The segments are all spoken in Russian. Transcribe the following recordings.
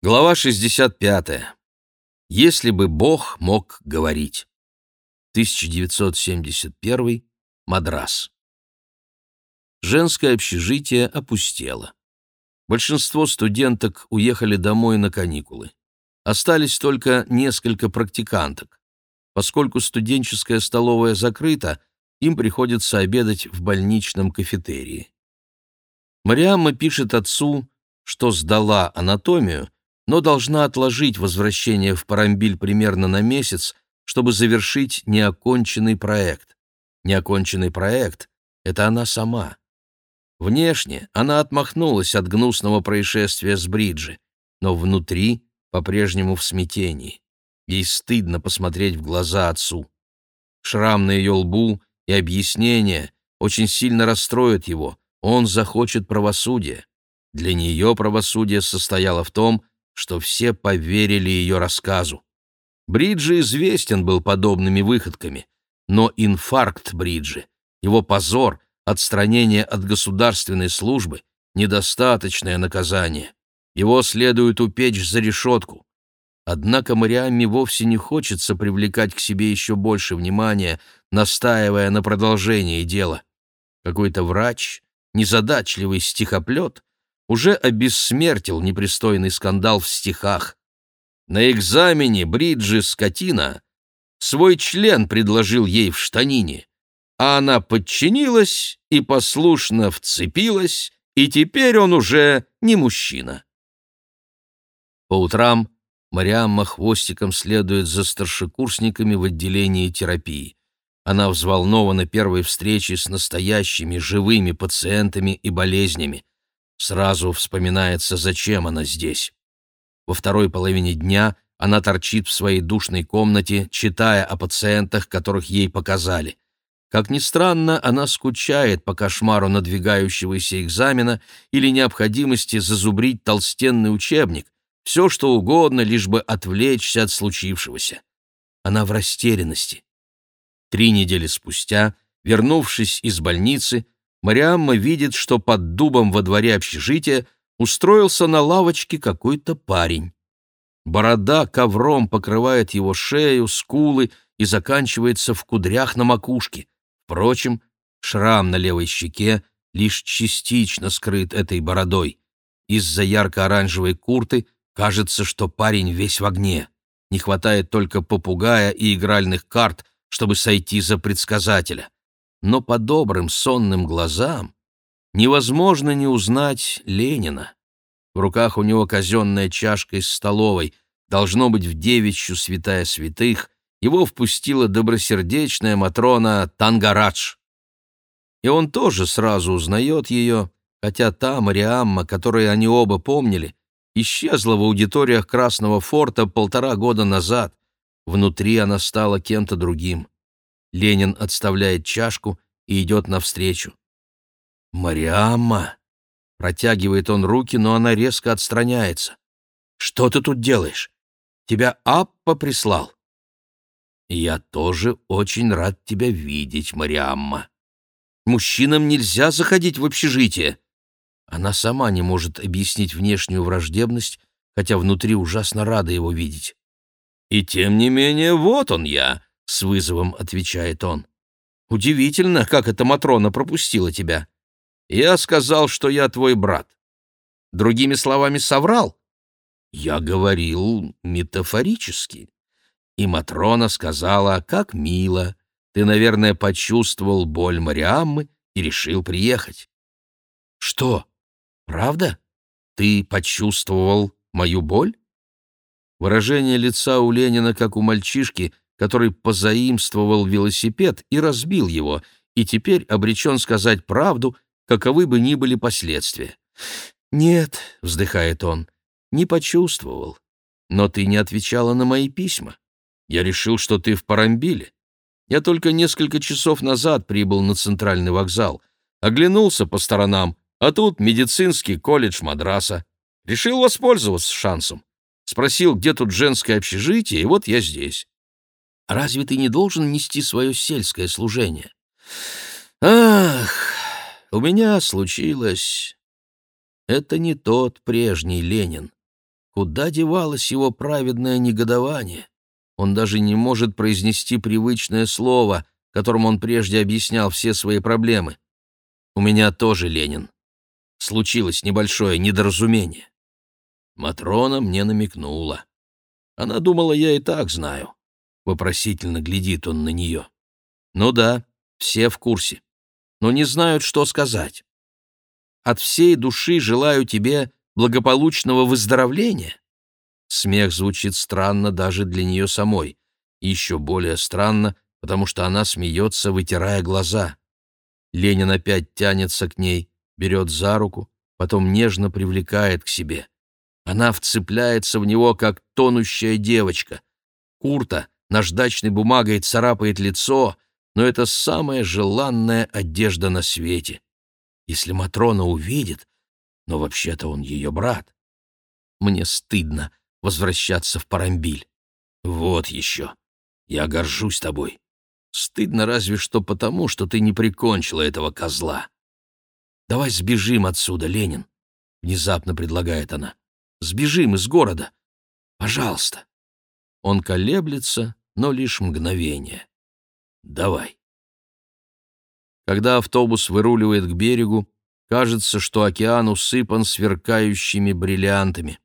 Глава 65. Если бы Бог мог говорить. 1971. Мадрас. Женское общежитие опустело. Большинство студенток уехали домой на каникулы. Остались только несколько практиканток. Поскольку студенческая столовая закрыта, им приходится обедать в больничном кафетерии. Мариамма пишет отцу, что сдала анатомию, но должна отложить возвращение в Парамбиль примерно на месяц, чтобы завершить неоконченный проект. Неоконченный проект — это она сама. Внешне она отмахнулась от гнусного происшествия с Бриджи, но внутри по-прежнему в смятении. Ей стыдно посмотреть в глаза отцу. Шрам на ее лбу и объяснение очень сильно расстроят его. Он захочет правосудия. Для нее правосудие состояло в том, что все поверили ее рассказу. Бриджи известен был подобными выходками, но инфаркт Бриджи, его позор, отстранение от государственной службы — недостаточное наказание. Его следует упечь за решетку. Однако Мариамме вовсе не хочется привлекать к себе еще больше внимания, настаивая на продолжении дела. Какой-то врач, незадачливый стихоплет, уже обессмертил непристойный скандал в стихах. На экзамене Бриджи Скотина свой член предложил ей в штанине, а она подчинилась и послушно вцепилась, и теперь он уже не мужчина. По утрам Мариамма хвостиком следует за старшекурсниками в отделении терапии. Она взволнована первой встречей с настоящими живыми пациентами и болезнями. Сразу вспоминается, зачем она здесь. Во второй половине дня она торчит в своей душной комнате, читая о пациентах, которых ей показали. Как ни странно, она скучает по кошмару надвигающегося экзамена или необходимости зазубрить толстенный учебник, все что угодно, лишь бы отвлечься от случившегося. Она в растерянности. Три недели спустя, вернувшись из больницы, Мариамма видит, что под дубом во дворе общежития устроился на лавочке какой-то парень. Борода ковром покрывает его шею, скулы и заканчивается в кудрях на макушке. Впрочем, шрам на левой щеке лишь частично скрыт этой бородой. Из-за ярко-оранжевой курты кажется, что парень весь в огне. Не хватает только попугая и игральных карт, чтобы сойти за предсказателя но по добрым сонным глазам невозможно не узнать Ленина. В руках у него казенная чашка из столовой, должно быть в девичью святая святых, его впустила добросердечная Матрона Тангарадж. И он тоже сразу узнает ее, хотя та Мариамма, которую они оба помнили, исчезла в аудиториях Красного форта полтора года назад. Внутри она стала кем-то другим. Ленин отставляет чашку и идет навстречу. «Мариамма!» Протягивает он руки, но она резко отстраняется. «Что ты тут делаешь? Тебя Аппа прислал?» «Я тоже очень рад тебя видеть, Мариамма. Мужчинам нельзя заходить в общежитие». Она сама не может объяснить внешнюю враждебность, хотя внутри ужасно рада его видеть. «И тем не менее, вот он я, — с вызовом отвечает он. «Удивительно, как эта Матрона пропустила тебя. Я сказал, что я твой брат. Другими словами, соврал?» «Я говорил метафорически». И Матрона сказала, «Как мило. Ты, наверное, почувствовал боль Мариаммы и решил приехать». «Что? Правда? Ты почувствовал мою боль?» Выражение лица у Ленина, как у мальчишки — который позаимствовал велосипед и разбил его, и теперь обречен сказать правду, каковы бы ни были последствия. «Нет», — вздыхает он, — «не почувствовал. Но ты не отвечала на мои письма. Я решил, что ты в Парамбиле. Я только несколько часов назад прибыл на центральный вокзал, оглянулся по сторонам, а тут медицинский колледж Мадраса. Решил воспользоваться шансом. Спросил, где тут женское общежитие, и вот я здесь. Разве ты не должен нести свое сельское служение? Ах, у меня случилось... Это не тот прежний Ленин. Куда девалось его праведное негодование? Он даже не может произнести привычное слово, которым он прежде объяснял все свои проблемы. У меня тоже Ленин. Случилось небольшое недоразумение. Матрона мне намекнула. Она думала, я и так знаю. Вопросительно глядит он на нее. Ну да, все в курсе. Но не знают, что сказать. От всей души желаю тебе благополучного выздоровления. Смех звучит странно даже для нее самой. Еще более странно, потому что она смеется, вытирая глаза. Ленин опять тянется к ней, берет за руку, потом нежно привлекает к себе. Она вцепляется в него, как тонущая девочка. Курта наждачной бумагой царапает лицо, но это самая желанная одежда на свете. Если Матрона увидит, но вообще-то он ее брат. Мне стыдно возвращаться в Парамбиль. Вот еще. Я горжусь тобой. Стыдно разве что потому, что ты не прикончила этого козла. Давай сбежим отсюда, Ленин, — внезапно предлагает она. Сбежим из города. Пожалуйста. Он колеблется, но лишь мгновение. Давай. Когда автобус выруливает к берегу, кажется, что океан усыпан сверкающими бриллиантами.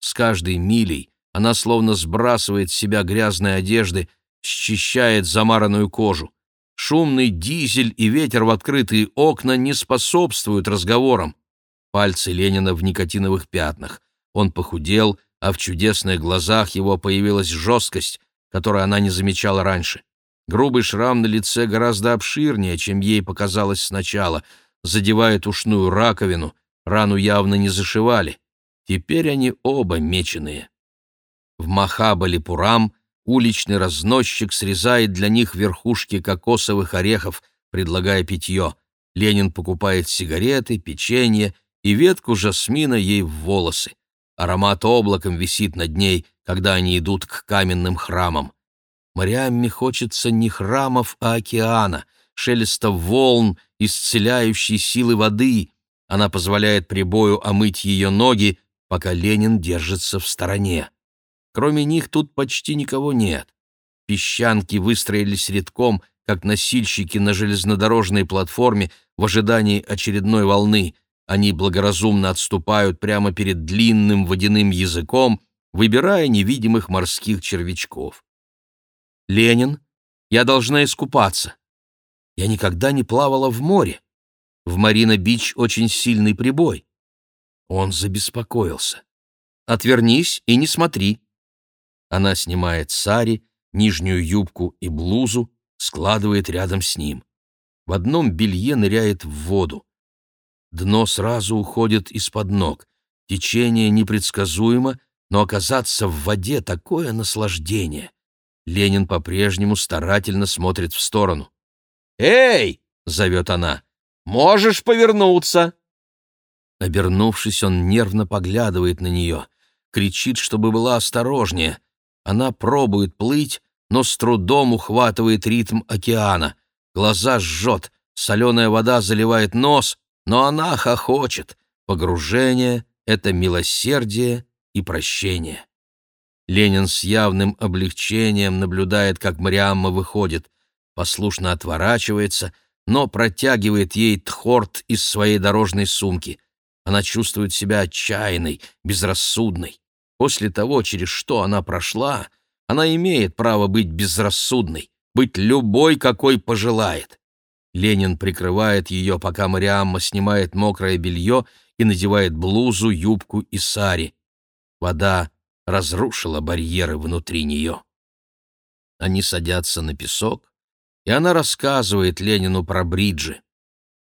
С каждой милей она словно сбрасывает с себя грязные одежды, счищает замаранную кожу. Шумный дизель и ветер в открытые окна не способствуют разговорам. Пальцы Ленина в никотиновых пятнах. Он похудел, а в чудесных глазах его появилась жесткость, которую она не замечала раньше. Грубый шрам на лице гораздо обширнее, чем ей показалось сначала, задевает ушную раковину, рану явно не зашивали. Теперь они оба меченые. В Махабали-Пурам уличный разносчик срезает для них верхушки кокосовых орехов, предлагая питье. Ленин покупает сигареты, печенье и ветку жасмина ей в волосы. Аромат облаком висит над ней, когда они идут к каменным храмам. Мариамме хочется не храмов, а океана, шелеста волн, исцеляющей силы воды. Она позволяет прибою омыть ее ноги, пока Ленин держится в стороне. Кроме них тут почти никого нет. Песчанки выстроились редком, как носильщики на железнодорожной платформе в ожидании очередной волны — они благоразумно отступают прямо перед длинным водяным языком, выбирая невидимых морских червячков. «Ленин, я должна искупаться. Я никогда не плавала в море. В Марина-Бич очень сильный прибой». Он забеспокоился. «Отвернись и не смотри». Она снимает сари, нижнюю юбку и блузу, складывает рядом с ним. В одном белье ныряет в воду. Дно сразу уходит из-под ног. Течение непредсказуемо, но оказаться в воде — такое наслаждение. Ленин по-прежнему старательно смотрит в сторону. «Эй!» — зовет она. «Можешь повернуться!» Обернувшись, он нервно поглядывает на нее, кричит, чтобы была осторожнее. Она пробует плыть, но с трудом ухватывает ритм океана. Глаза жжет, соленая вода заливает нос, но она хохочет. Погружение — это милосердие и прощение. Ленин с явным облегчением наблюдает, как Мариамма выходит, послушно отворачивается, но протягивает ей тхорт из своей дорожной сумки. Она чувствует себя отчаянной, безрассудной. После того, через что она прошла, она имеет право быть безрассудной, быть любой, какой пожелает. Ленин прикрывает ее, пока Мариамма снимает мокрое белье и надевает блузу, юбку и сари. Вода разрушила барьеры внутри нее. Они садятся на песок, и она рассказывает Ленину про Бриджи.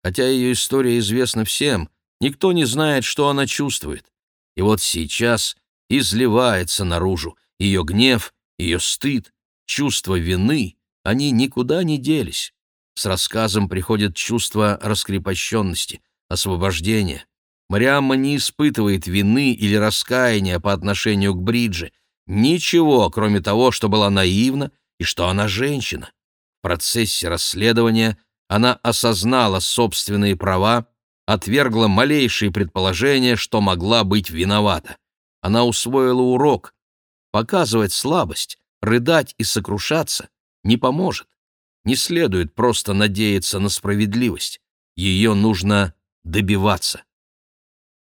Хотя ее история известна всем, никто не знает, что она чувствует. И вот сейчас изливается наружу ее гнев, ее стыд, чувство вины, они никуда не делись. С рассказом приходит чувство раскрепощенности, освобождения. Мариамма не испытывает вины или раскаяния по отношению к Бриджи. Ничего, кроме того, что была наивна и что она женщина. В процессе расследования она осознала собственные права, отвергла малейшие предположения, что могла быть виновата. Она усвоила урок. Показывать слабость, рыдать и сокрушаться не поможет. Не следует просто надеяться на справедливость. Ее нужно добиваться.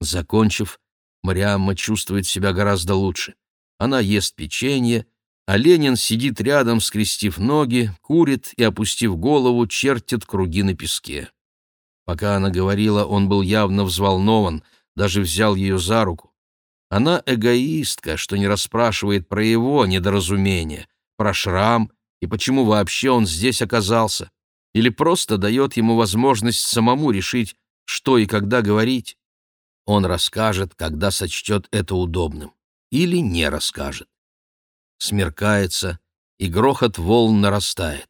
Закончив, Мариамма чувствует себя гораздо лучше. Она ест печенье, а Ленин сидит рядом, скрестив ноги, курит и, опустив голову, чертит круги на песке. Пока она говорила, он был явно взволнован, даже взял ее за руку. Она эгоистка, что не расспрашивает про его недоразумение, про шрам и почему вообще он здесь оказался, или просто дает ему возможность самому решить, что и когда говорить. Он расскажет, когда сочтет это удобным, или не расскажет. Смеркается, и грохот волн нарастает.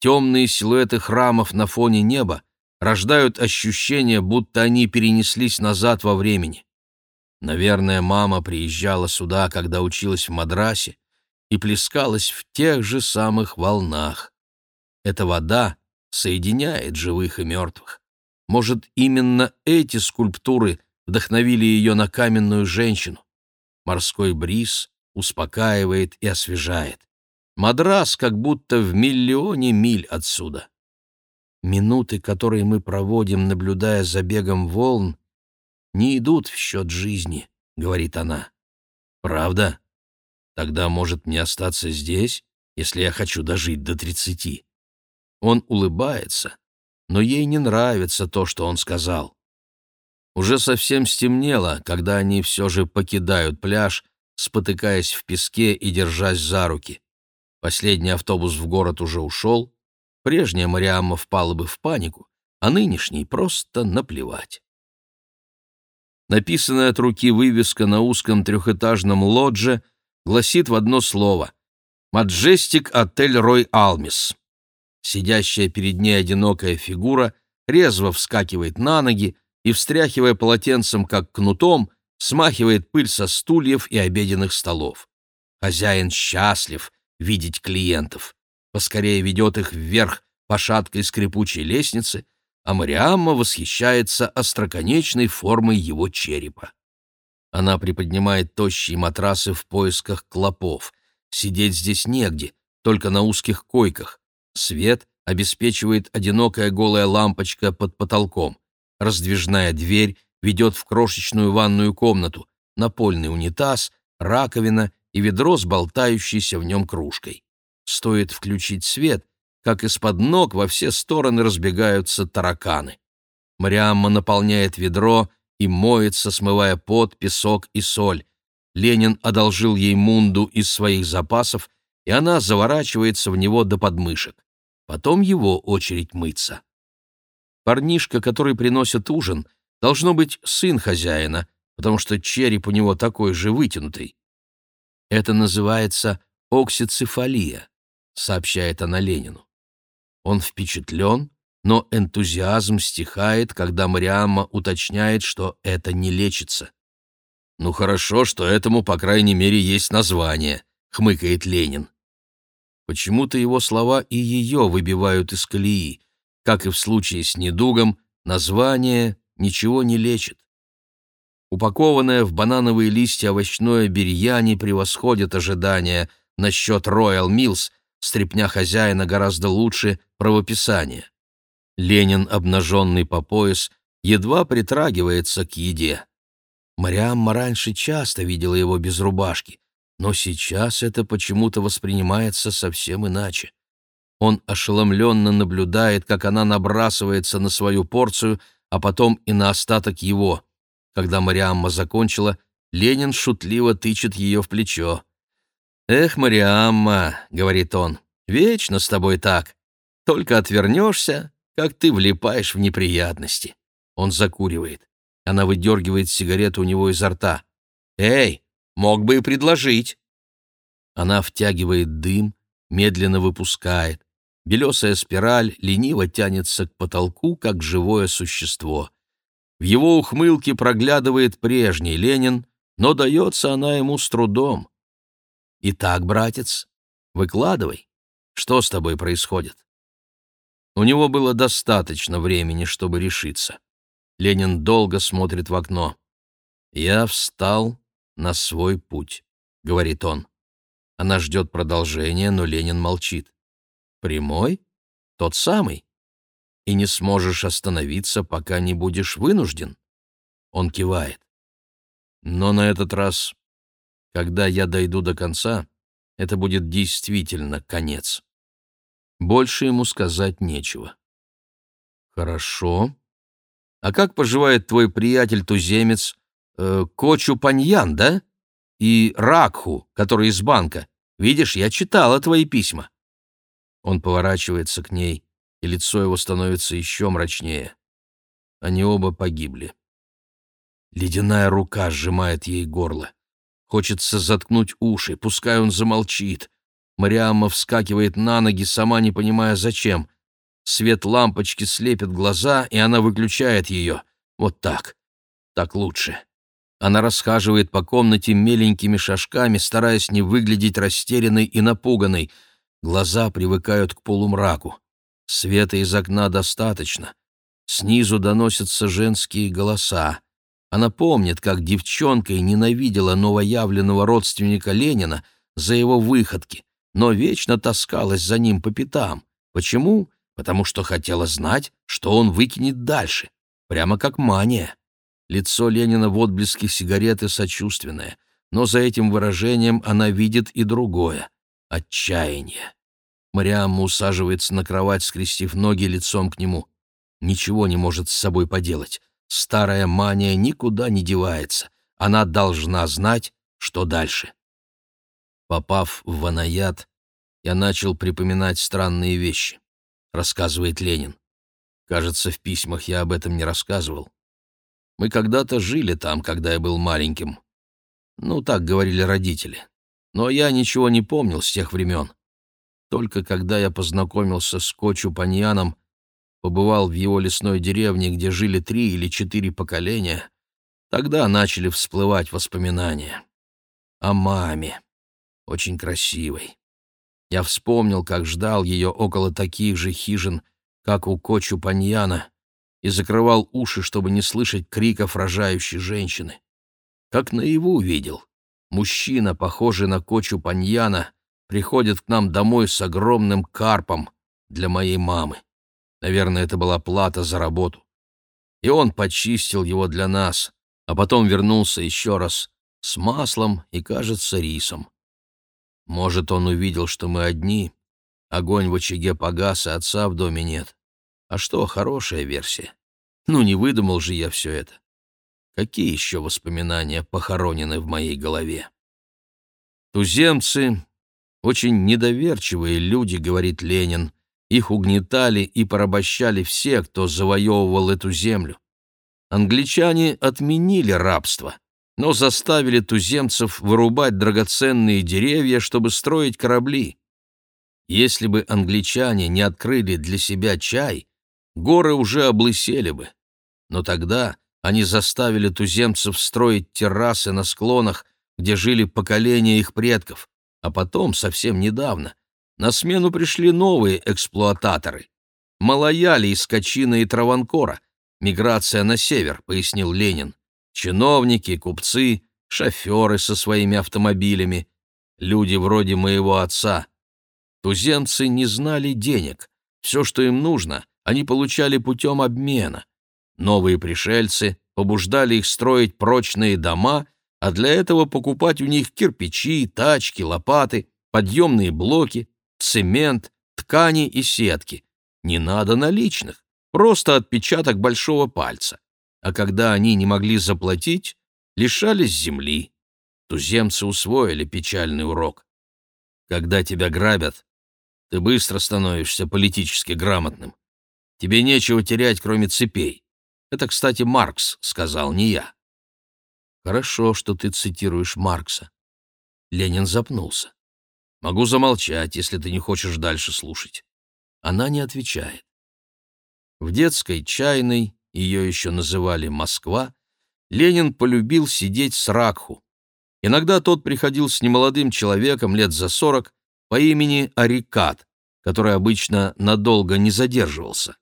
Темные силуэты храмов на фоне неба рождают ощущение, будто они перенеслись назад во времени. Наверное, мама приезжала сюда, когда училась в Мадрасе, и плескалась в тех же самых волнах. Эта вода соединяет живых и мертвых. Может, именно эти скульптуры вдохновили ее на каменную женщину. Морской бриз успокаивает и освежает. Мадрас как будто в миллионе миль отсюда. Минуты, которые мы проводим, наблюдая за бегом волн, не идут в счет жизни, — говорит она. Правда? Тогда, может, мне остаться здесь, если я хочу дожить до тридцати? Он улыбается, но ей не нравится то, что он сказал. Уже совсем стемнело, когда они все же покидают пляж, спотыкаясь в песке и держась за руки. Последний автобус в город уже ушел, прежняя Мариамма впала бы в панику, а нынешний просто наплевать. Написанная от руки вывеска на узком трехэтажном лодже гласит в одно слово «Маджестик Отель Рой Алмис». Сидящая перед ней одинокая фигура резво вскакивает на ноги и, встряхивая полотенцем, как кнутом, смахивает пыль со стульев и обеденных столов. Хозяин счастлив видеть клиентов. Поскорее ведет их вверх по шаткой скрипучей лестнице, а Мариамма восхищается остроконечной формой его черепа. Она приподнимает тощие матрасы в поисках клопов. Сидеть здесь негде, только на узких койках. Свет обеспечивает одинокая голая лампочка под потолком. Раздвижная дверь ведет в крошечную ванную комнату, напольный унитаз, раковина и ведро с болтающейся в нем кружкой. Стоит включить свет, как из-под ног во все стороны разбегаются тараканы. Мариамма наполняет ведро и моется, смывая пот, песок и соль. Ленин одолжил ей мунду из своих запасов, и она заворачивается в него до подмышек. Потом его очередь мыться. Парнишка, который приносит ужин, должно быть сын хозяина, потому что череп у него такой же вытянутый. Это называется оксицефалия, сообщает она Ленину. Он впечатлен, но энтузиазм стихает, когда Мариамма уточняет, что это не лечится. «Ну хорошо, что этому, по крайней мере, есть название», — хмыкает Ленин. Почему-то его слова и ее выбивают из колеи. Как и в случае с недугом, название ничего не лечит. Упакованное в банановые листья овощное бирьяни превосходит ожидания насчет Royal Mills, стрепня хозяина гораздо лучше правописания. Ленин, обнаженный по пояс, едва притрагивается к еде. Мариамма раньше часто видела его без рубашки, но сейчас это почему-то воспринимается совсем иначе. Он ошеломленно наблюдает, как она набрасывается на свою порцию, а потом и на остаток его. Когда Мариамма закончила, Ленин шутливо тычет ее в плечо. «Эх, Мариамма», — говорит он, — «вечно с тобой так. Только отвернешься, как ты влипаешь в неприятности». Он закуривает. Она выдергивает сигарету у него изо рта. «Эй, мог бы и предложить». Она втягивает дым, медленно выпускает. Белесая спираль лениво тянется к потолку, как живое существо. В его ухмылке проглядывает прежний Ленин, но дается она ему с трудом. «Итак, братец, выкладывай. Что с тобой происходит?» У него было достаточно времени, чтобы решиться. Ленин долго смотрит в окно. Я встал на свой путь», — говорит он. Она ждет продолжения, но Ленин молчит. «Прямой? Тот самый? И не сможешь остановиться, пока не будешь вынужден?» Он кивает. «Но на этот раз, когда я дойду до конца, это будет действительно конец. Больше ему сказать нечего». «Хорошо. А как поживает твой приятель-туземец э, Кочу Паньян, да? И Ракху, который из банка? Видишь, я читала твои письма». Он поворачивается к ней, и лицо его становится еще мрачнее. Они оба погибли. Ледяная рука сжимает ей горло. Хочется заткнуть уши, пускай он замолчит. Мариамма вскакивает на ноги, сама не понимая зачем. Свет лампочки слепит глаза, и она выключает ее. Вот так. Так лучше. Она расхаживает по комнате меленькими шажками, стараясь не выглядеть растерянной и напуганной. Глаза привыкают к полумраку. Света из окна достаточно. Снизу доносятся женские голоса. Она помнит, как девчонкой ненавидела новоявленного родственника Ленина за его выходки, но вечно таскалась за ним по пятам. Почему? потому что хотела знать, что он выкинет дальше, прямо как мания. Лицо Ленина в отблеске сигареты сочувственное, но за этим выражением она видит и другое — отчаяние. Мариамма усаживается на кровать, скрестив ноги лицом к нему. Ничего не может с собой поделать. Старая мания никуда не девается. Она должна знать, что дальше. Попав в Ванаят, я начал припоминать странные вещи. — рассказывает Ленин. Кажется, в письмах я об этом не рассказывал. Мы когда-то жили там, когда я был маленьким. Ну, так говорили родители. Но я ничего не помнил с тех времен. Только когда я познакомился с Кочу Паньяном, побывал в его лесной деревне, где жили три или четыре поколения, тогда начали всплывать воспоминания. О маме, очень красивой. Я вспомнил, как ждал ее около таких же хижин, как у Кочу Паньяна, и закрывал уши, чтобы не слышать криков рожающей женщины. Как наяву видел. Мужчина, похожий на Кочу Паньяна, приходит к нам домой с огромным карпом для моей мамы. Наверное, это была плата за работу. И он почистил его для нас, а потом вернулся еще раз с маслом и, кажется, рисом. Может, он увидел, что мы одни, огонь в очаге погас, и отца в доме нет. А что, хорошая версия. Ну, не выдумал же я все это. Какие еще воспоминания похоронены в моей голове? Туземцы — очень недоверчивые люди, говорит Ленин. Их угнетали и порабощали все, кто завоевывал эту землю. Англичане отменили рабство но заставили туземцев вырубать драгоценные деревья, чтобы строить корабли. Если бы англичане не открыли для себя чай, горы уже облысели бы. Но тогда они заставили туземцев строить террасы на склонах, где жили поколения их предков, а потом, совсем недавно, на смену пришли новые эксплуататоры. Малояли из Качина и Траванкора, миграция на север, пояснил Ленин. Чиновники, купцы, шоферы со своими автомобилями, люди вроде моего отца. Туземцы не знали денег. Все, что им нужно, они получали путем обмена. Новые пришельцы побуждали их строить прочные дома, а для этого покупать у них кирпичи, тачки, лопаты, подъемные блоки, цемент, ткани и сетки. Не надо наличных, просто отпечаток большого пальца а когда они не могли заплатить, лишались земли. Туземцы усвоили печальный урок. Когда тебя грабят, ты быстро становишься политически грамотным. Тебе нечего терять, кроме цепей. Это, кстати, Маркс сказал, не я. Хорошо, что ты цитируешь Маркса. Ленин запнулся. Могу замолчать, если ты не хочешь дальше слушать. Она не отвечает. В детской чайной ее еще называли Москва, Ленин полюбил сидеть с Ракху. Иногда тот приходил с немолодым человеком лет за сорок по имени Арикат, который обычно надолго не задерживался.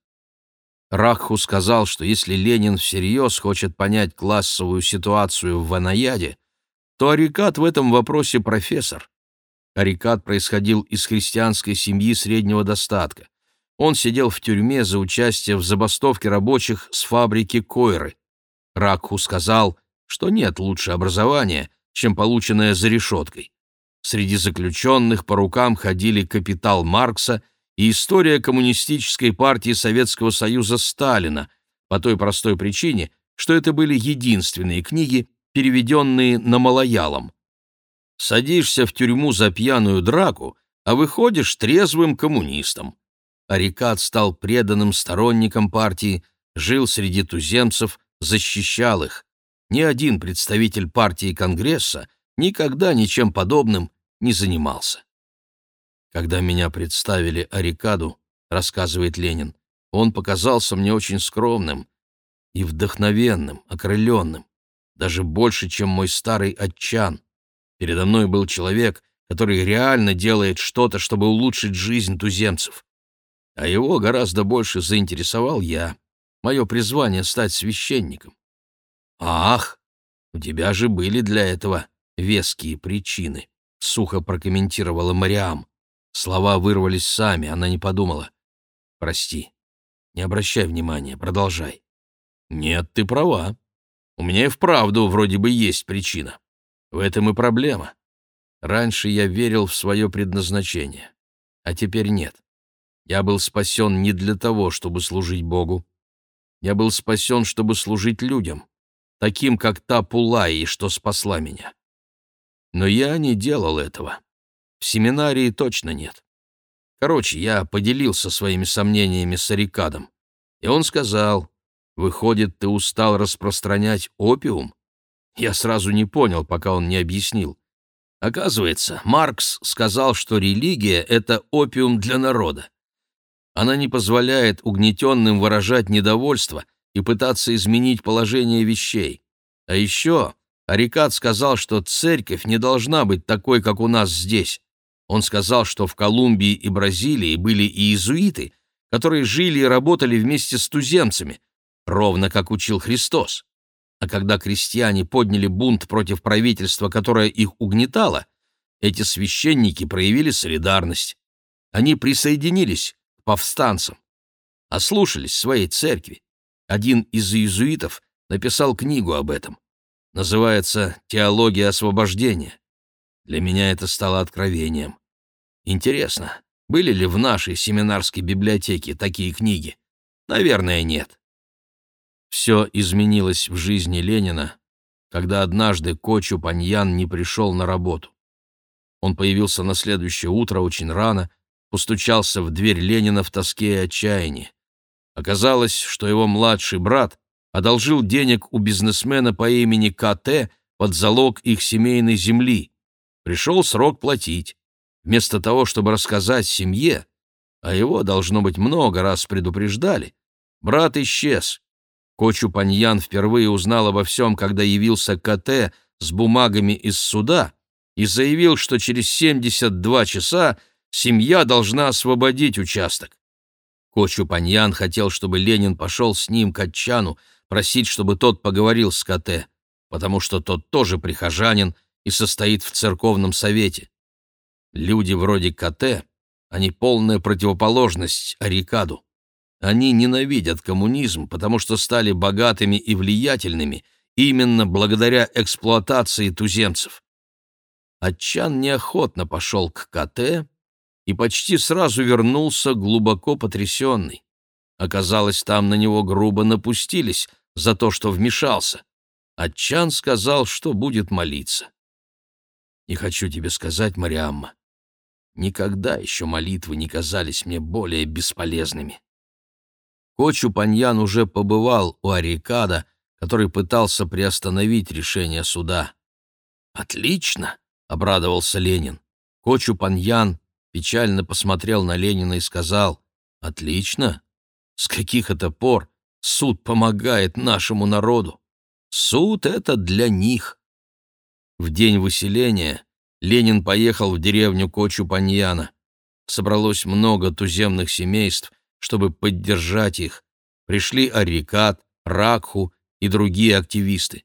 Ракху сказал, что если Ленин всерьез хочет понять классовую ситуацию в Ванаяде, то Арикат в этом вопросе профессор. Арикат происходил из христианской семьи среднего достатка. Он сидел в тюрьме за участие в забастовке рабочих с фабрики Койры. Ракху сказал, что нет лучше образования, чем полученное за решеткой. Среди заключенных по рукам ходили «Капитал Маркса» и «История коммунистической партии Советского Союза Сталина», по той простой причине, что это были единственные книги, переведенные на малоялом. Садишься в тюрьму за пьяную драку, а выходишь трезвым коммунистом. Арикат стал преданным сторонником партии, жил среди туземцев, защищал их. Ни один представитель партии Конгресса никогда ничем подобным не занимался. Когда меня представили Арикаду, рассказывает Ленин, он показался мне очень скромным и вдохновенным, окрыленным, даже больше, чем мой старый отчан. Передо мной был человек, который реально делает что-то, чтобы улучшить жизнь туземцев. А его гораздо больше заинтересовал я, мое призвание стать священником. «Ах, у тебя же были для этого веские причины», — сухо прокомментировала Мариам. Слова вырвались сами, она не подумала. «Прости. Не обращай внимания, продолжай». «Нет, ты права. У меня и вправду вроде бы есть причина. В этом и проблема. Раньше я верил в свое предназначение, а теперь нет. Я был спасен не для того, чтобы служить Богу. Я был спасен, чтобы служить людям таким, как та Пулаи, что спасла меня. Но я не делал этого. В семинарии точно нет. Короче, я поделился своими сомнениями с Арикадом, и он сказал, «Выходит, ты устал распространять опиум?» Я сразу не понял, пока он не объяснил. Оказывается, Маркс сказал, что религия — это опиум для народа. Она не позволяет угнетенным выражать недовольство — и пытаться изменить положение вещей. А еще Арикат сказал, что церковь не должна быть такой, как у нас здесь. Он сказал, что в Колумбии и Бразилии были и иезуиты, которые жили и работали вместе с туземцами, ровно как учил Христос. А когда крестьяне подняли бунт против правительства, которое их угнетало, эти священники проявили солидарность. Они присоединились повстанцам, ослушались своей церкви, один из иезуитов написал книгу об этом. Называется «Теология освобождения». Для меня это стало откровением. Интересно, были ли в нашей семинарской библиотеке такие книги? Наверное, нет. Все изменилось в жизни Ленина, когда однажды Кочу Паньян не пришел на работу. Он появился на следующее утро очень рано, постучался в дверь Ленина в тоске и отчаянии. Оказалось, что его младший брат одолжил денег у бизнесмена по имени КТ под залог их семейной земли. Пришел срок платить. Вместо того, чтобы рассказать семье, а его, должно быть, много раз предупреждали, брат исчез. Кочу Паньян впервые узнал обо всем, когда явился КТ с бумагами из суда и заявил, что через 72 часа семья должна освободить участок. Кочу Паньян хотел, чтобы Ленин пошел с ним к Отчану, просить, чтобы тот поговорил с КТ, потому что тот тоже прихожанин и состоит в церковном совете. Люди вроде КТ, они полная противоположность Арикаду. Они ненавидят коммунизм, потому что стали богатыми и влиятельными именно благодаря эксплуатации туземцев. Отчан неохотно пошел к КТ, и почти сразу вернулся глубоко потрясенный. Оказалось, там на него грубо напустились за то, что вмешался. Отчан сказал, что будет молиться. И хочу тебе сказать, Мариамма, никогда еще молитвы не казались мне более бесполезными. Кочу Паньян уже побывал у Арикада, который пытался приостановить решение суда. «Отлично!» — обрадовался Ленин. Кочу Паньян печально посмотрел на Ленина и сказал, «Отлично. С каких это пор суд помогает нашему народу? Суд — это для них». В день выселения Ленин поехал в деревню Кочу-Паньяна. Собралось много туземных семейств, чтобы поддержать их. Пришли Арикат, Ракху и другие активисты.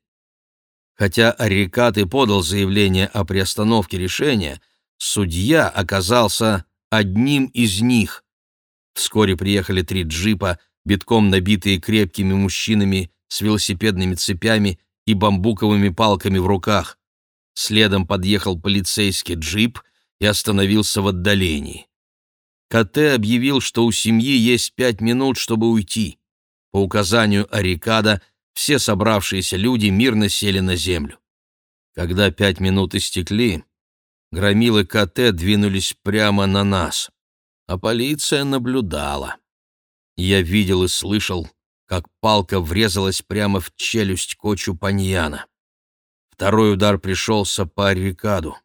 Хотя Арикат и подал заявление о приостановке решения, судья оказался одним из них. Вскоре приехали три джипа, битком набитые крепкими мужчинами с велосипедными цепями и бамбуковыми палками в руках. Следом подъехал полицейский джип и остановился в отдалении. КТ объявил, что у семьи есть пять минут, чтобы уйти. По указанию Арикада все собравшиеся люди мирно сели на землю. Когда пять минут истекли, громилы КТ двинулись прямо на нас, а полиция наблюдала. Я видел и слышал, как палка врезалась прямо в челюсть Кочу Паньяна. Второй удар пришелся по Арикаду.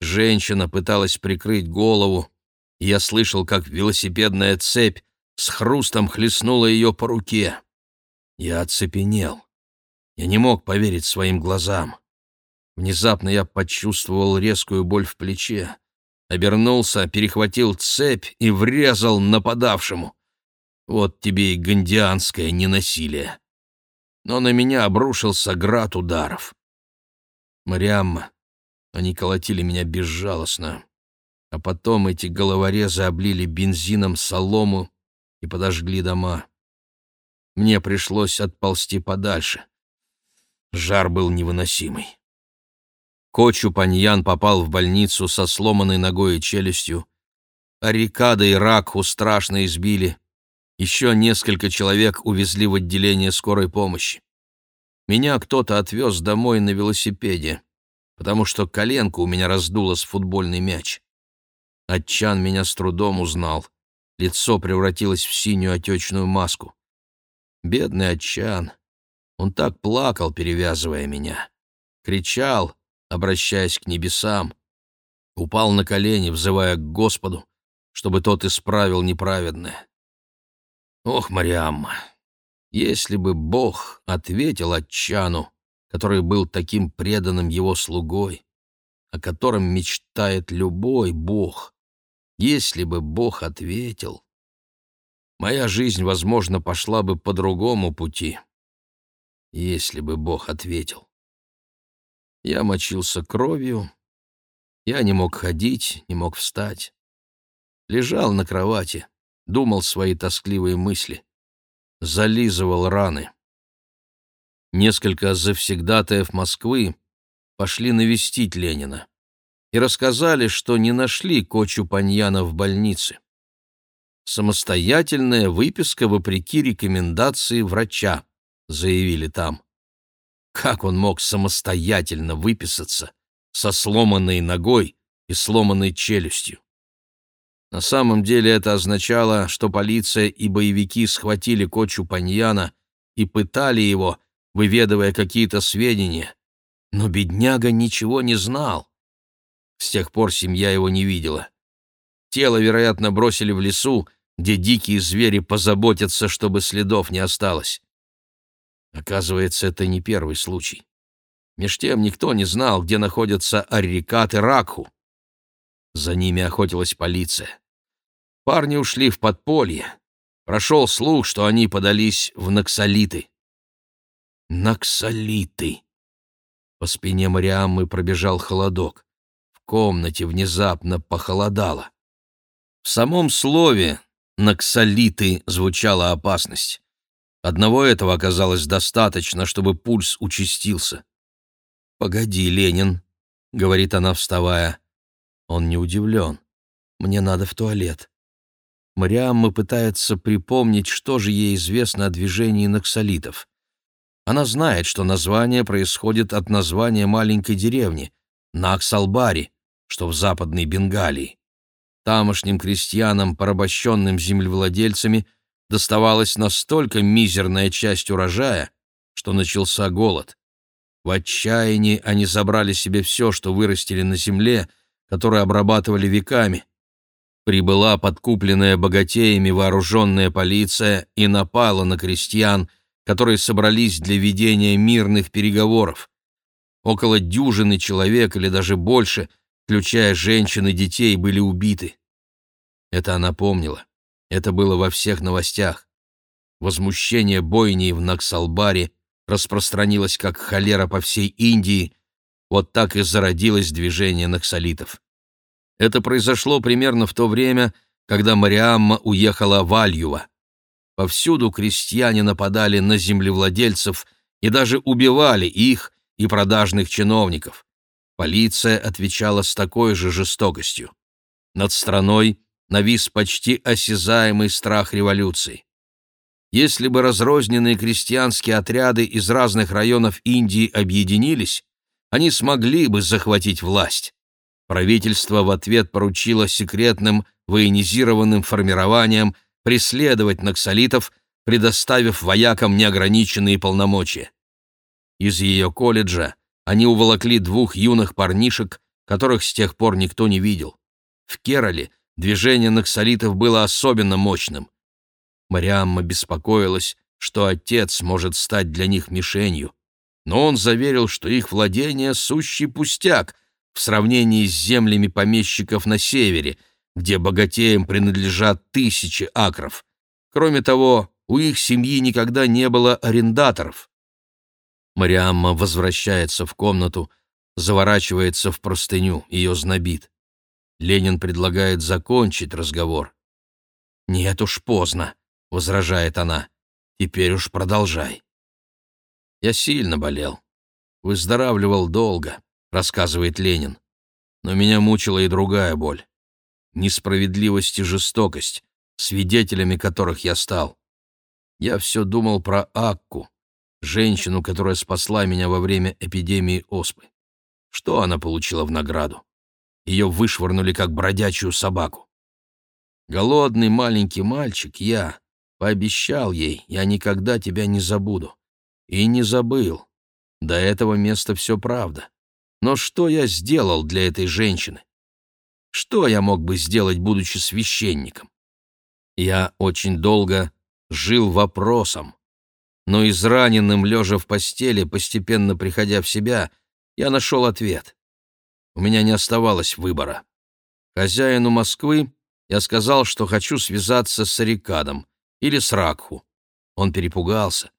Женщина пыталась прикрыть голову, я слышал, как велосипедная цепь с хрустом хлестнула ее по руке. Я оцепенел. Я не мог поверить своим глазам. Внезапно я почувствовал резкую боль в плече, обернулся, перехватил цепь и врезал нападавшему. Вот тебе и гандианское ненасилие. Но на меня обрушился град ударов. Мариамма, они колотили меня безжалостно. А потом эти головорезы облили бензином солому и подожгли дома. Мне пришлось отползти подальше. Жар был невыносимый. Кочу Паньян попал в больницу со сломанной ногой и челюстью. Арикада и Ракху страшно избили. Еще несколько человек увезли в отделение скорой помощи. Меня кто-то отвез домой на велосипеде, потому что коленку у меня раздуло с футбольный мяч. Отчан меня с трудом узнал. Лицо превратилось в синюю отечную маску. Бедный Отчан. Он так плакал, перевязывая меня. Кричал, обращаясь к небесам. Упал на колени, взывая к Господу, чтобы тот исправил неправедное. Ох, Мариамма, если бы Бог ответил Отчану, который был таким преданным его слугой, о котором мечтает любой Бог, если бы Бог ответил, моя жизнь, возможно, пошла бы по другому пути, если бы Бог ответил. Я мочился кровью, я не мог ходить, не мог встать. Лежал на кровати, думал свои тоскливые мысли, зализывал раны. Несколько завсегдатаев Москвы пошли навестить Ленина и рассказали, что не нашли Кочу Паньяна в больнице. «Самостоятельная выписка вопреки рекомендации врача», — заявили там. Как он мог самостоятельно выписаться со сломанной ногой и сломанной челюстью? На самом деле это означало, что полиция и боевики схватили Кочу Паньяна и пытали его, выведывая какие-то сведения. Но бедняга ничего не знал. С тех пор семья его не видела. Тело, вероятно, бросили в лесу, где дикие звери позаботятся, чтобы следов не осталось. Оказывается, это не первый случай. Меж тем никто не знал, где находятся Аррикат и Ракху. За ними охотилась полиция. Парни ушли в подполье. Прошел слух, что они подались в Наксолиты. Наксолиты! По спине Мариаммы пробежал холодок. В комнате внезапно похолодало. В самом слове «наксолиты» звучала опасность. Одного этого оказалось достаточно, чтобы пульс участился. «Погоди, Ленин», — говорит она, вставая. Он не удивлен. «Мне надо в туалет». Мариамма пытается припомнить, что же ей известно о движении наксолитов. Она знает, что название происходит от названия маленькой деревни — Наксалбари, что в западной Бенгалии. Тамошним крестьянам, порабощенным землевладельцами, доставалась настолько мизерная часть урожая, что начался голод. В отчаянии они забрали себе все, что вырастили на земле, которую обрабатывали веками. Прибыла подкупленная богатеями вооруженная полиция и напала на крестьян, которые собрались для ведения мирных переговоров. Около дюжины человек или даже больше, включая женщин и детей, были убиты. Это она помнила. Это было во всех новостях. Возмущение бойней в Наксалбаре распространилась как холера по всей Индии, вот так и зародилось движение наксалитов. Это произошло примерно в то время, когда Мариамма уехала в Альюва. Повсюду крестьяне нападали на землевладельцев и даже убивали их и продажных чиновников. Полиция отвечала с такой же жестокостью. Над страной навис почти осязаемый страх революции. Если бы разрозненные крестьянские отряды из разных районов Индии объединились, они смогли бы захватить власть. Правительство в ответ поручило секретным военизированным формированиям преследовать наксалитов, предоставив воякам неограниченные полномочия. Из ее колледжа они уволокли двух юных парнишек, которых с тех пор никто не видел. В Кероле движение наксалитов было особенно мощным. Мариамма беспокоилась, что отец может стать для них мишенью, но он заверил, что их владение — сущий пустяк в сравнении с землями помещиков на севере, где богатеям принадлежат тысячи акров. Кроме того, у их семьи никогда не было арендаторов. Мариамма возвращается в комнату, заворачивается в простыню, ее знобит. Ленин предлагает закончить разговор. «Нет уж, поздно», — возражает она. «Теперь уж продолжай». «Я сильно болел. Выздоравливал долго», — рассказывает Ленин. «Но меня мучила и другая боль. Несправедливость и жестокость, свидетелями которых я стал. Я все думал про Акку, женщину, которая спасла меня во время эпидемии оспы. Что она получила в награду? Ее вышвырнули как бродячую собаку. Голодный маленький мальчик, я, пообещал ей, я никогда тебя не забуду. И не забыл. До этого места все правда. Но что я сделал для этой женщины? Что я мог бы сделать, будучи священником? Я очень долго жил вопросом, но израненным, лежа в постели, постепенно приходя в себя, я нашел ответ. У меня не оставалось выбора. Хозяину Москвы я сказал, что хочу связаться с Арикадом или с Ракху. Он перепугался,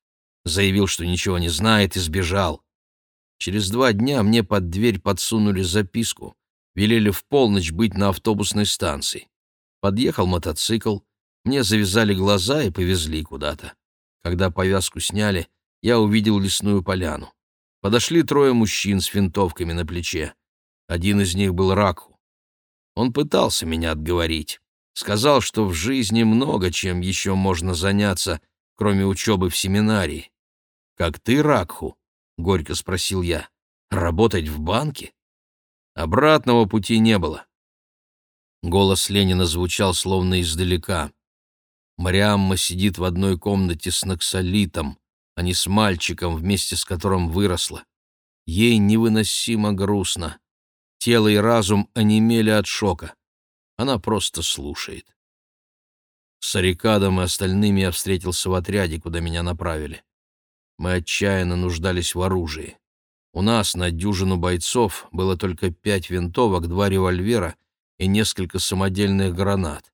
заявил, что ничего не знает и сбежал. Через два дня мне под дверь подсунули записку, велели в полночь быть на автобусной станции. Подъехал мотоцикл, мне завязали глаза и повезли куда-то. Когда повязку сняли, я увидел лесную поляну. Подошли трое мужчин с винтовками на плече. Один из них был Ракху. Он пытался меня отговорить. Сказал, что в жизни много чем еще можно заняться, кроме учебы в семинарии. «Как ты, Ракху?» — горько спросил я. «Работать в банке?» Обратного пути не было. Голос Ленина звучал словно издалека. Мариамма сидит в одной комнате с Наксалитом, а не с мальчиком, вместе с которым выросла. Ей невыносимо грустно. Тело и разум онемели от шока. Она просто слушает. С Арикадом и остальными я встретился в отряде, куда меня направили. Мы отчаянно нуждались в оружии. У нас на дюжину бойцов было только пять винтовок, два револьвера и несколько самодельных гранат.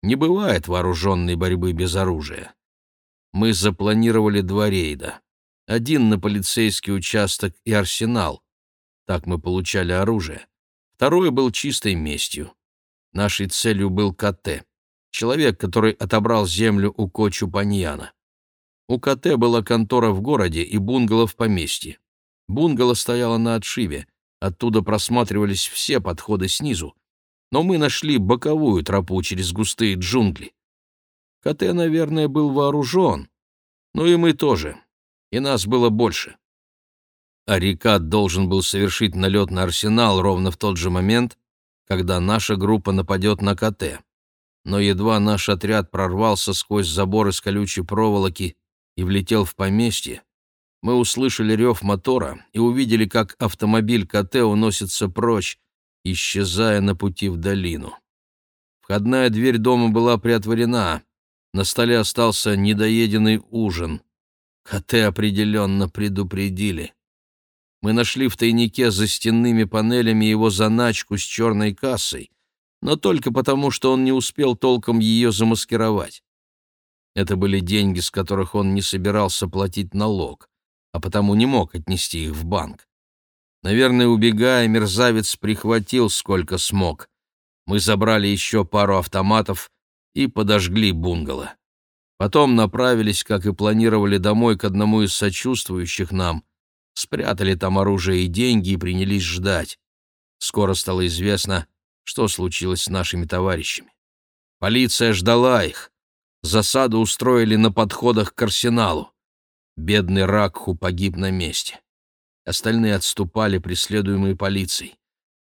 Не бывает вооруженной борьбы без оружия. Мы запланировали два рейда. Один на полицейский участок и арсенал. Так мы получали оружие. Второй был чистой местью. Нашей целью был КТ. Человек, который отобрал землю у Кочу Паньяна. У КТ была контора в городе и бунгало в поместье. Бунгало стояло на отшибе. Оттуда просматривались все подходы снизу, но мы нашли боковую тропу через густые джунгли. Коте, наверное, был вооружен, но и мы тоже, и нас было больше. Арикат должен был совершить налет на арсенал ровно в тот же момент, когда наша группа нападет на КТ. Но едва наш отряд прорвался сквозь забор из колючей проволоки и влетел в поместье, мы услышали рев мотора и увидели, как автомобиль КТ уносится прочь, исчезая на пути в долину. Входная дверь дома была приотворена. На столе остался недоеденный ужин. КТ определенно предупредили. Мы нашли в тайнике за стенными панелями его заначку с черной кассой, но только потому, что он не успел толком ее замаскировать. Это были деньги, с которых он не собирался платить налог. а потому не мог отнести их в банк. Наверное, убегая, мерзавец прихватил сколько смог. Мы забрали еще пару автоматов и подожгли бунгало. Потом направились, как и планировали, домой к одному из сочувствующих нам. Спрятали там оружие и деньги и принялись ждать. Скоро стало известно, что случилось с нашими товарищами. Полиция ждала их. Засаду устроили на подходах к арсеналу. Бедный Ракху погиб на месте. Остальные отступали, преследуемые полицией.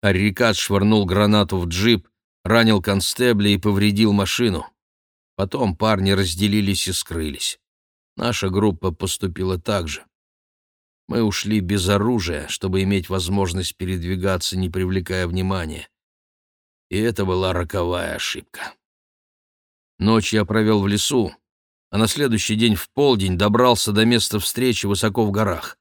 Аррикат швырнул гранату в джип, ранил констебля и повредил машину. Потом парни разделились и скрылись. Наша группа поступила так же. Мы ушли без оружия, чтобы иметь возможность передвигаться, не привлекая внимания. И это была роковая ошибка. Ночь я провел в лесу, а на следующий день в полдень добрался до места встречи высоко в горах.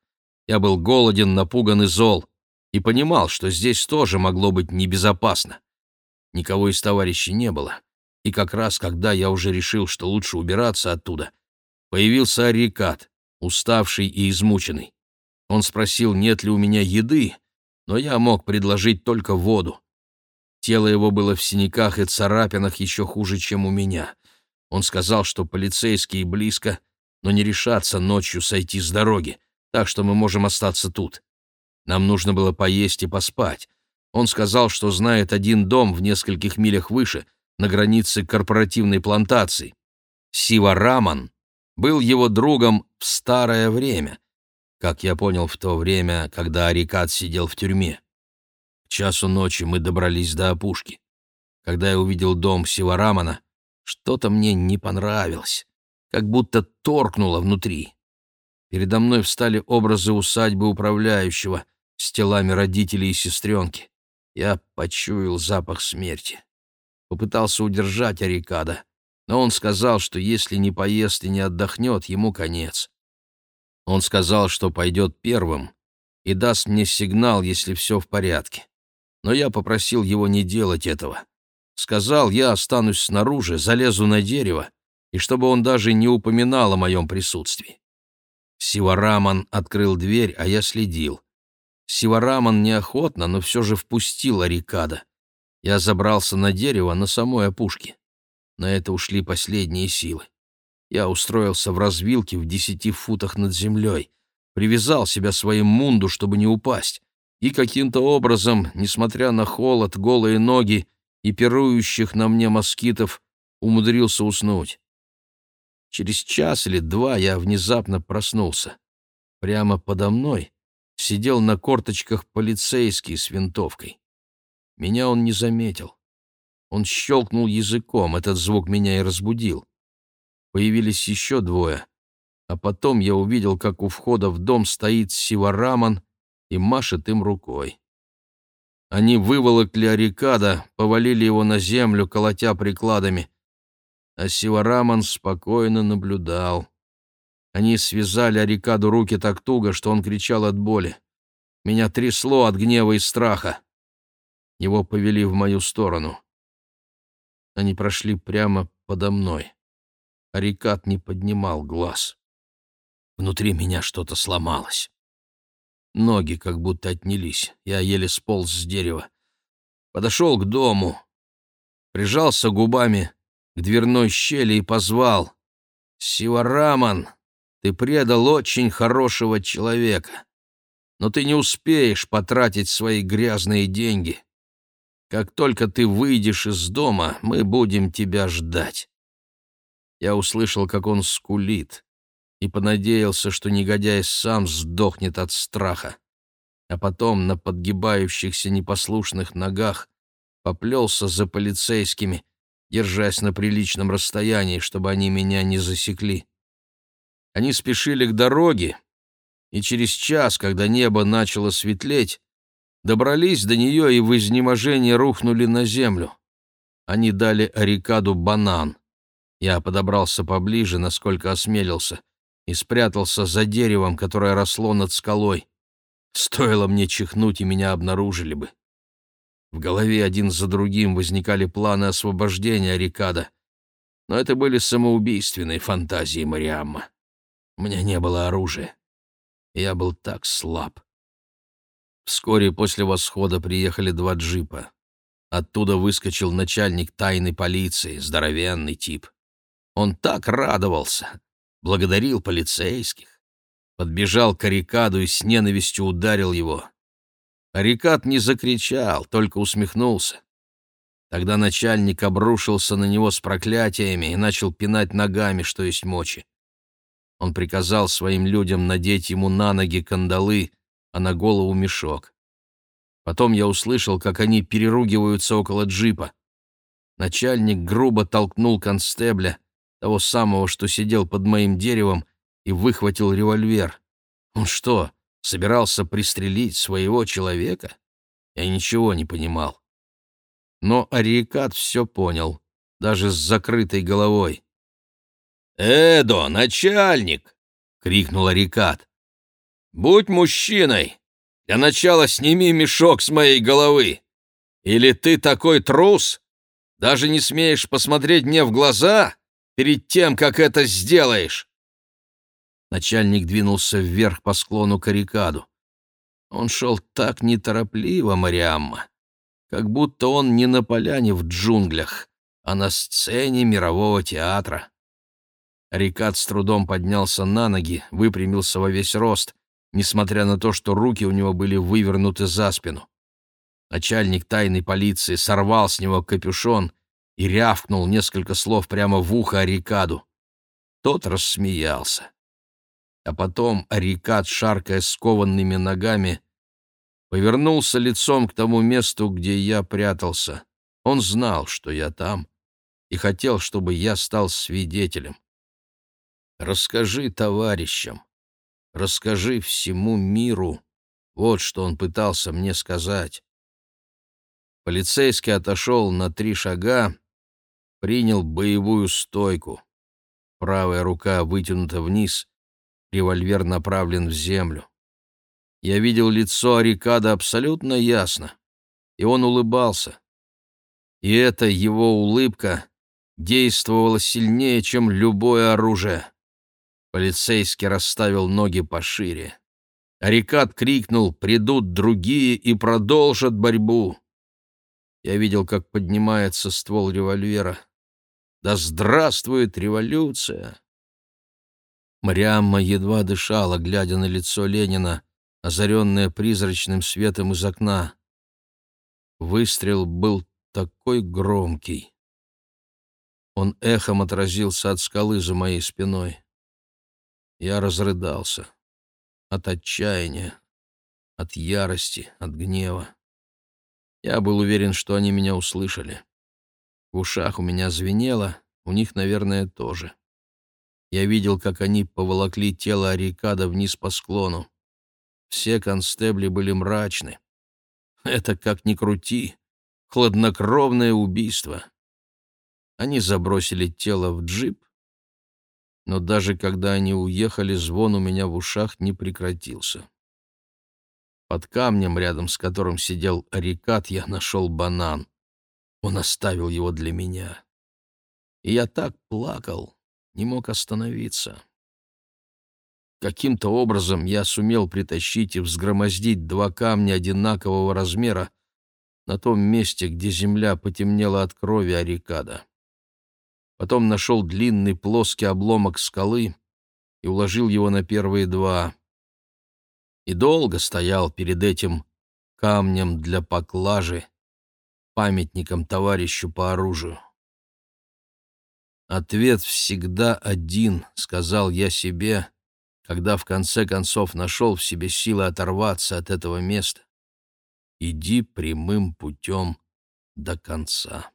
Я был голоден, напуган и зол, и понимал, что здесь тоже могло быть небезопасно. Никого из товарищей не было, и как раз, когда я уже решил, что лучше убираться оттуда, появился Арикат, уставший и измученный. Он спросил, нет ли у меня еды, но я мог предложить только воду. Тело его было в синяках и царапинах еще хуже, чем у меня. Он сказал, что полицейские близко, но не решатся ночью сойти с дороги, так что мы можем остаться тут. Нам нужно было поесть и поспать. Он сказал, что знает один дом в нескольких милях выше, на границе корпоративной плантации. Сива Раман был его другом в старое время, как я понял в то время, когда Арикат сидел в тюрьме. К часу ночи мы добрались до опушки. Когда я увидел дом Сиварамана, что-то мне не понравилось, как будто торкнуло внутри. Передо мной встали образы усадьбы управляющего с телами родителей и сестренки. Я почуял запах смерти. Попытался удержать Арикада, но он сказал, что если не поест и не отдохнет, ему конец. Он сказал, что пойдет первым и даст мне сигнал, если все в порядке. Но я попросил его не делать этого. Сказал, я останусь снаружи, залезу на дерево, и чтобы он даже не упоминал о моем присутствии. Сивараман открыл дверь, а я следил. Сивараман неохотно, но все же впустил Арикада. Я забрался на дерево на самой опушке. На это ушли последние силы. Я устроился в развилке в десяти футах над землей, привязал себя своим мунду, чтобы не упасть, и каким-то образом, несмотря на холод, голые ноги и пирующих на мне москитов, умудрился уснуть. Через час или два я внезапно проснулся. Прямо подо мной сидел на корточках полицейский с винтовкой. Меня он не заметил. Он щелкнул языком, этот звук меня и разбудил. Появились еще двое, а потом я увидел, как у входа в дом стоит Сивараман и машет им рукой. Они выволокли Арикада, повалили его на землю, колотя прикладами. А Сивараман спокойно наблюдал. Они связали Арикаду руки так туго, что он кричал от боли. Меня трясло от гнева и страха. Его повели в мою сторону. Они прошли прямо подо мной. Арикат не поднимал глаз. Внутри меня что-то сломалось. Ноги как будто отнялись. Я еле сполз с дерева. Подошел к дому. Прижался губами к дверной щели и позвал. «Сивараман, ты предал очень хорошего человека, но ты не успеешь потратить свои грязные деньги. Как только ты выйдешь из дома, мы будем тебя ждать». Я услышал, как он скулит, и понадеялся, что негодяй сам сдохнет от страха. А потом на подгибающихся непослушных ногах поплелся за полицейскими, держась на приличном расстоянии, чтобы они меня не засекли. Они спешили к дороге, и через час, когда небо начало светлеть, добрались до нее и в изнеможении рухнули на землю. Они дали Арикаду банан. Я подобрался поближе, насколько осмелился, и спрятался за деревом, которое росло над скалой. Стоило мне чихнуть, и меня обнаружили бы. В голове один за другим возникали планы освобождения Арикада, но это были самоубийственные фантазии Мариамма. У меня не было оружия. Я был так слаб. Вскоре после восхода приехали два джипа. Оттуда выскочил начальник тайной полиции, здоровенный тип. Он так радовался, благодарил полицейских. Подбежал к Арикаду и с ненавистью ударил его. Арикад не закричал, только усмехнулся. Тогда начальник обрушился на него с проклятиями и начал пинать ногами, что есть мочи. Он приказал своим людям надеть ему на ноги кандалы, а на голову мешок. Потом я услышал, как они переругиваются около джипа. Начальник грубо толкнул констебля, того самого, что сидел под моим деревом, и выхватил револьвер. Он что, собирался пристрелить своего человека? Я ничего не понимал. Но Ариекат все понял, даже с закрытой головой. «Эдо, начальник!» — крикнул Арикат. «Будь мужчиной! Для начала сними мешок с моей головы! Или ты такой трус? Даже не смеешь посмотреть мне в глаза перед тем, как это сделаешь!» Начальник двинулся вверх по склону к Арикаду. Он шел так неторопливо, Мариамма, как будто он не на поляне в джунглях, а на сцене мирового театра. Рикат с трудом поднялся на ноги, выпрямился во весь рост, несмотря на то, что руки у него были вывернуты за спину. Начальник тайной полиции сорвал с него капюшон и рявкнул несколько слов прямо в ухо Арикаду. Тот рассмеялся. А потом Арикад, шаркая скованными ногами, повернулся лицом к тому месту, где я прятался. Он знал, что я там, и хотел, чтобы я стал свидетелем. Расскажи товарищам, расскажи всему миру. Вот что он пытался мне сказать. Полицейский отошел на три шага, принял боевую стойку. Правая рука вытянута вниз, револьвер направлен в землю. Я видел лицо Арикада абсолютно ясно, и он улыбался. И эта его улыбка действовала сильнее, чем любое оружие. Полицейский расставил ноги пошире. Арикат крикнул «Придут другие и продолжат борьбу!» Я видел, как поднимается ствол револьвера. «Да здравствует революция!» Мариамма едва дышала, глядя на лицо Ленина, озаренное призрачным светом из окна. Выстрел был такой громкий. Он эхом отразился от скалы за моей спиной. Я разрыдался. От отчаяния, от ярости, от гнева. Я был уверен, что они меня услышали. В ушах у меня звенело, у них, наверное, тоже. Я видел, как они поволокли тело Арикада вниз по склону. Все констебли были мрачны. Это, как ни крути, хладнокровное убийство. Они забросили тело в джип, но даже когда они уехали, звон у меня в ушах не прекратился. Под камнем, рядом с которым сидел Арикат, я нашел банан. Он оставил его для меня. И я так плакал, не мог остановиться. Каким-то образом я сумел притащить и взгромоздить два камня одинакового размера на том месте, где земля потемнела от крови Арикада потом нашел длинный плоский обломок скалы и уложил его на первые два. И долго стоял перед этим камнем для поклажи, памятником товарищу по оружию. «Ответ всегда один», — сказал я себе, когда в конце концов нашел в себе силы оторваться от этого места. «Иди прямым путем до конца».